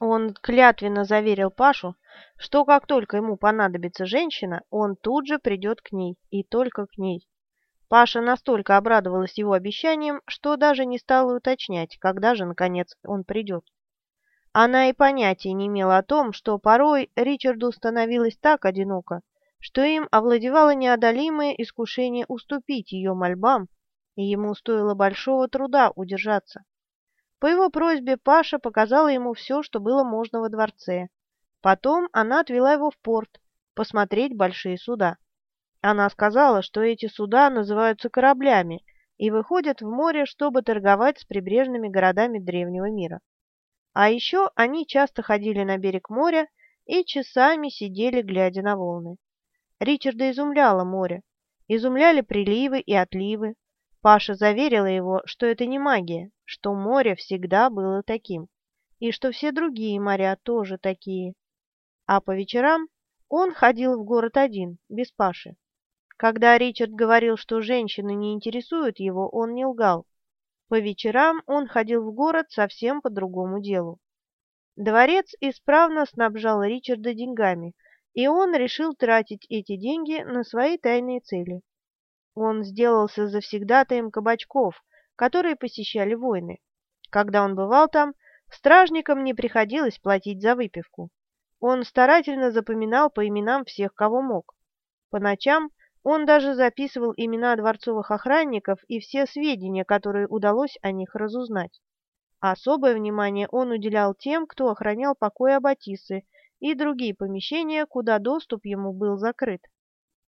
Он клятвенно заверил Пашу, что как только ему понадобится женщина, он тут же придет к ней, и только к ней. Паша настолько обрадовалась его обещанием, что даже не стала уточнять, когда же, наконец, он придет. Она и понятия не имела о том, что порой Ричарду становилось так одиноко, что им овладевало неодолимое искушение уступить ее мольбам, и ему стоило большого труда удержаться. По его просьбе Паша показала ему все, что было можно во дворце. Потом она отвела его в порт, посмотреть большие суда. Она сказала, что эти суда называются кораблями и выходят в море, чтобы торговать с прибрежными городами древнего мира. А еще они часто ходили на берег моря и часами сидели, глядя на волны. Ричарда изумляло море, изумляли приливы и отливы. Паша заверила его, что это не магия, что море всегда было таким, и что все другие моря тоже такие. А по вечерам он ходил в город один, без Паши. Когда Ричард говорил, что женщины не интересуют его, он не лгал. По вечерам он ходил в город совсем по другому делу. Дворец исправно снабжал Ричарда деньгами, и он решил тратить эти деньги на свои тайные цели. Он сделался завсегдатаем кабачков, которые посещали войны. Когда он бывал там, стражникам не приходилось платить за выпивку. Он старательно запоминал по именам всех, кого мог. По ночам он даже записывал имена дворцовых охранников и все сведения, которые удалось о них разузнать. Особое внимание он уделял тем, кто охранял покой Аббатисы и другие помещения, куда доступ ему был закрыт.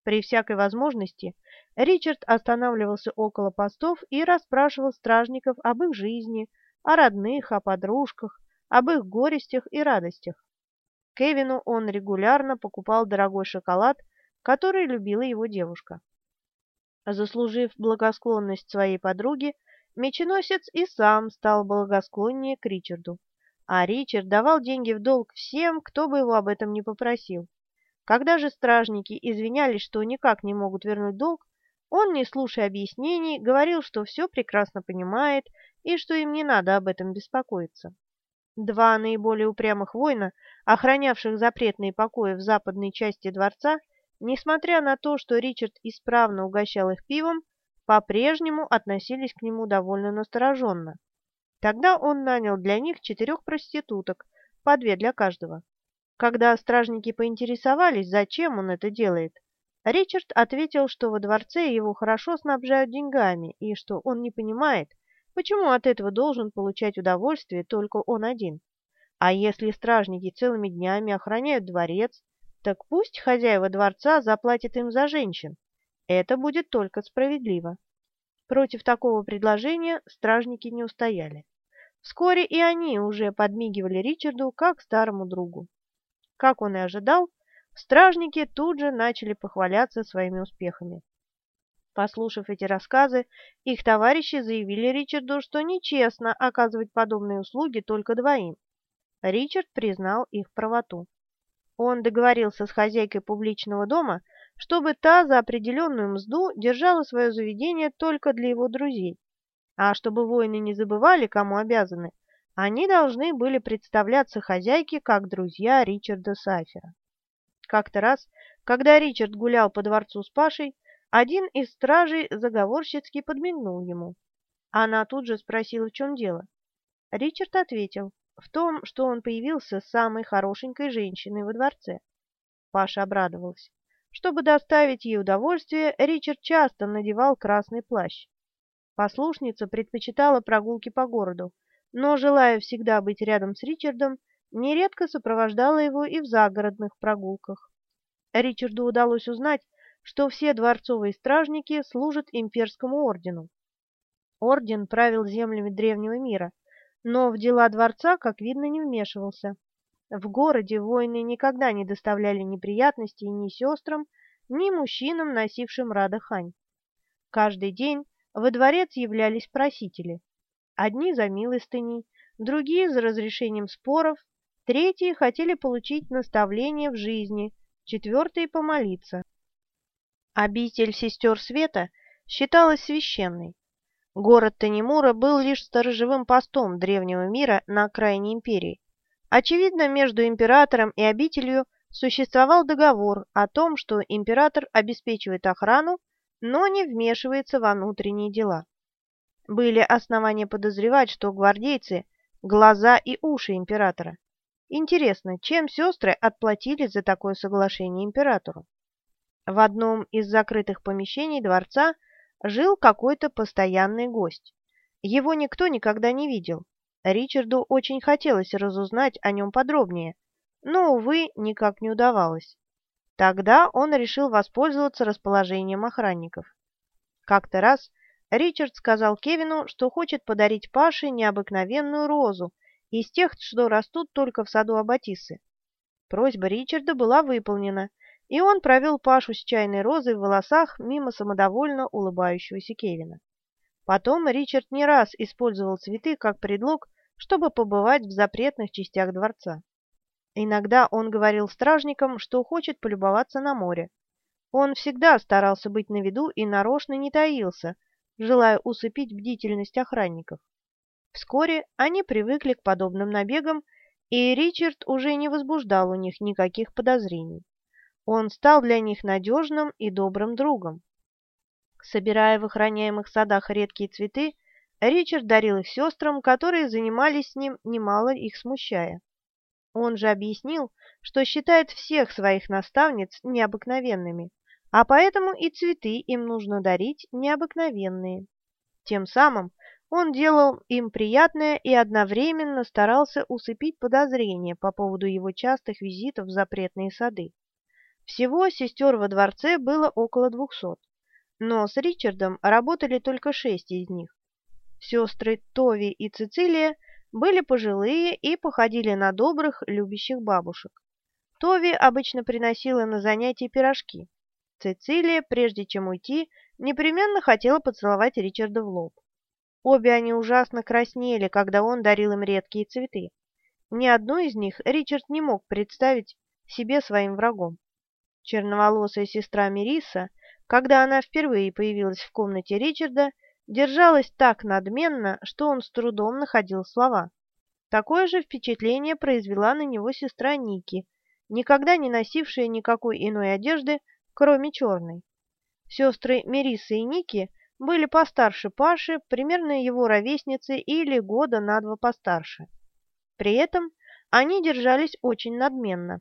При всякой возможности Ричард останавливался около постов и расспрашивал стражников об их жизни, о родных, о подружках, об их горестях и радостях. Кевину он регулярно покупал дорогой шоколад, который любила его девушка. Заслужив благосклонность своей подруги, меченосец и сам стал благосклоннее к Ричарду а Ричард давал деньги в долг всем, кто бы его об этом не попросил. Когда же стражники извинялись, что никак не могут вернуть долг, он, не слушая объяснений, говорил, что все прекрасно понимает и что им не надо об этом беспокоиться. Два наиболее упрямых воина, охранявших запретные покои в западной части дворца, несмотря на то, что Ричард исправно угощал их пивом, по-прежнему относились к нему довольно настороженно. Тогда он нанял для них четырех проституток, по две для каждого. Когда стражники поинтересовались, зачем он это делает, Ричард ответил, что во дворце его хорошо снабжают деньгами и что он не понимает, почему от этого должен получать удовольствие только он один. А если стражники целыми днями охраняют дворец, так пусть хозяева дворца заплатят им за женщин. Это будет только справедливо. Против такого предложения стражники не устояли. Вскоре и они уже подмигивали Ричарду как старому другу. Как он и ожидал, стражники тут же начали похваляться своими успехами. Послушав эти рассказы, их товарищи заявили Ричарду, что нечестно оказывать подобные услуги только двоим. Ричард признал их правоту. Он договорился с хозяйкой публичного дома, чтобы та за определенную мзду держала свое заведение только для его друзей. А чтобы воины не забывали, кому обязаны, они должны были представляться хозяйке как друзья Ричарда Сафера. Как-то раз, когда Ричард гулял по дворцу с Пашей, один из стражей заговорщицки подмигнул ему. Она тут же спросила, в чем дело. Ричард ответил, в том, что он появился с самой хорошенькой женщиной во дворце. Паша обрадовался. Чтобы доставить ей удовольствие, Ричард часто надевал красный плащ. Послушница предпочитала прогулки по городу, но, желая всегда быть рядом с Ричардом, нередко сопровождала его и в загородных прогулках. Ричарду удалось узнать, что все дворцовые стражники служат имперскому ордену. Орден правил землями древнего мира, но в дела дворца, как видно, не вмешивался. В городе войны никогда не доставляли неприятностей ни сестрам, ни мужчинам, носившим радохань. Каждый день во дворец являлись просители. Одни за милостыней, другие за разрешением споров, третьи хотели получить наставление в жизни, четвертые помолиться. Обитель сестер света считалась священной. Город Танимура был лишь сторожевым постом древнего мира на окраине империи. Очевидно, между императором и обителью существовал договор о том, что император обеспечивает охрану, но не вмешивается во внутренние дела. Были основания подозревать, что гвардейцы – глаза и уши императора. Интересно, чем сестры отплатили за такое соглашение императору? В одном из закрытых помещений дворца жил какой-то постоянный гость. Его никто никогда не видел. Ричарду очень хотелось разузнать о нем подробнее, но, увы, никак не удавалось. Тогда он решил воспользоваться расположением охранников. Как-то раз Ричард сказал Кевину, что хочет подарить Паше необыкновенную розу из тех, что растут только в саду Аббатисы. Просьба Ричарда была выполнена, и он провел Пашу с чайной розой в волосах мимо самодовольно улыбающегося Кевина. Потом Ричард не раз использовал цветы как предлог, чтобы побывать в запретных частях дворца. Иногда он говорил стражникам, что хочет полюбоваться на море. Он всегда старался быть на виду и нарочно не таился, желая усыпить бдительность охранников. Вскоре они привыкли к подобным набегам, и Ричард уже не возбуждал у них никаких подозрений. Он стал для них надежным и добрым другом. Собирая в охраняемых садах редкие цветы, Ричард дарил их сестрам, которые занимались с ним, немало их смущая. Он же объяснил, что считает всех своих наставниц необыкновенными, а поэтому и цветы им нужно дарить необыкновенные. Тем самым он делал им приятное и одновременно старался усыпить подозрения по поводу его частых визитов в запретные сады. Всего сестер во дворце было около двухсот, но с Ричардом работали только шесть из них. Сестры Тови и Цицилия были пожилые и походили на добрых, любящих бабушек. Тови обычно приносила на занятия пирожки. Цицилия, прежде чем уйти, непременно хотела поцеловать Ричарда в лоб. Обе они ужасно краснели, когда он дарил им редкие цветы. Ни одну из них Ричард не мог представить себе своим врагом. Черноволосая сестра Мериса, когда она впервые появилась в комнате Ричарда, держалась так надменно, что он с трудом находил слова. Такое же впечатление произвела на него сестра Ники, никогда не носившая никакой иной одежды, кроме черной. Сестры Мериса и Ники были постарше Паши, примерно его ровесницы или года на два постарше. При этом они держались очень надменно.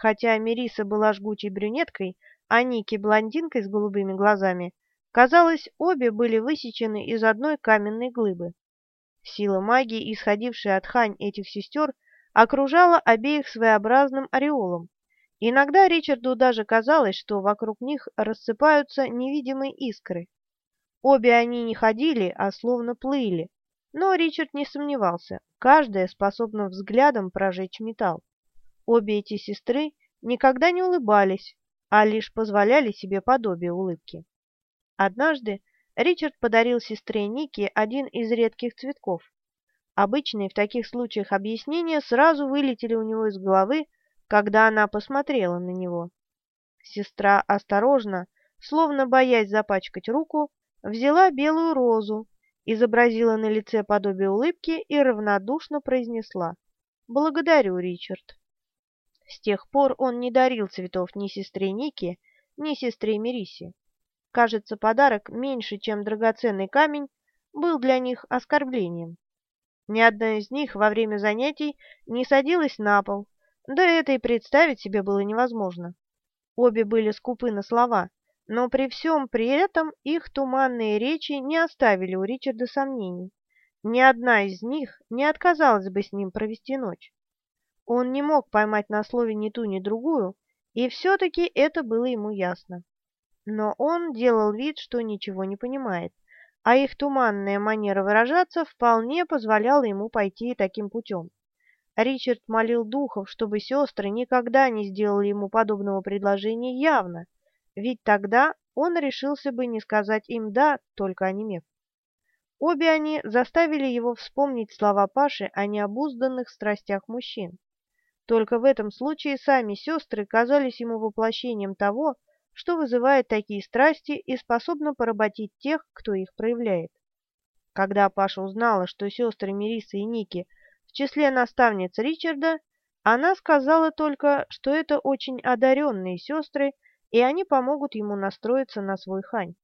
Хотя Мериса была жгучей брюнеткой, а Ники блондинкой с голубыми глазами, казалось, обе были высечены из одной каменной глыбы. Сила магии, исходившая от хань этих сестер, окружала обеих своеобразным ореолом. Иногда Ричарду даже казалось, что вокруг них рассыпаются невидимые искры. Обе они не ходили, а словно плыли, но Ричард не сомневался, каждая способна взглядом прожечь металл. Обе эти сестры никогда не улыбались, а лишь позволяли себе подобие улыбки. Однажды Ричард подарил сестре Нике один из редких цветков. Обычные в таких случаях объяснения сразу вылетели у него из головы, когда она посмотрела на него. Сестра осторожно, словно боясь запачкать руку, взяла белую розу, изобразила на лице подобие улыбки и равнодушно произнесла «Благодарю, Ричард». С тех пор он не дарил цветов ни сестре Нике, ни сестре Мерисе. Кажется, подарок меньше, чем драгоценный камень, был для них оскорблением. Ни одна из них во время занятий не садилась на пол, да это и представить себе было невозможно. Обе были скупы на слова, но при всем при этом их туманные речи не оставили у Ричарда сомнений. Ни одна из них не отказалась бы с ним провести ночь. Он не мог поймать на слове ни ту, ни другую, и все-таки это было ему ясно. Но он делал вид, что ничего не понимает, а их туманная манера выражаться вполне позволяла ему пойти таким путем. Ричард молил духов, чтобы сестры никогда не сделали ему подобного предложения явно, ведь тогда он решился бы не сказать им «да», только онемев. Обе они заставили его вспомнить слова Паши о необузданных страстях мужчин. Только в этом случае сами сестры казались ему воплощением того, что вызывает такие страсти и способно поработить тех, кто их проявляет. Когда Паша узнала, что сестры Мериса и Ники числе наставниц Ричарда она сказала только, что это очень одаренные сестры, и они помогут ему настроиться на свой хань.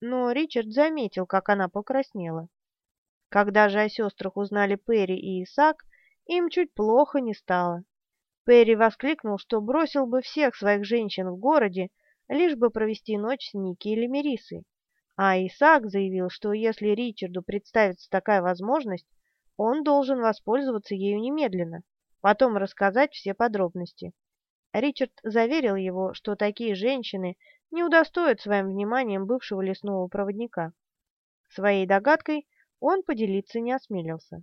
Но Ричард заметил, как она покраснела. Когда же о сестрах узнали Перри и Исаак, им чуть плохо не стало. Перри воскликнул, что бросил бы всех своих женщин в городе, лишь бы провести ночь с Ники или Мерисой. А Исаак заявил, что если Ричарду представится такая возможность, он должен воспользоваться ею немедленно, потом рассказать все подробности. Ричард заверил его, что такие женщины не удостоят своим вниманием бывшего лесного проводника. Своей догадкой он поделиться не осмелился.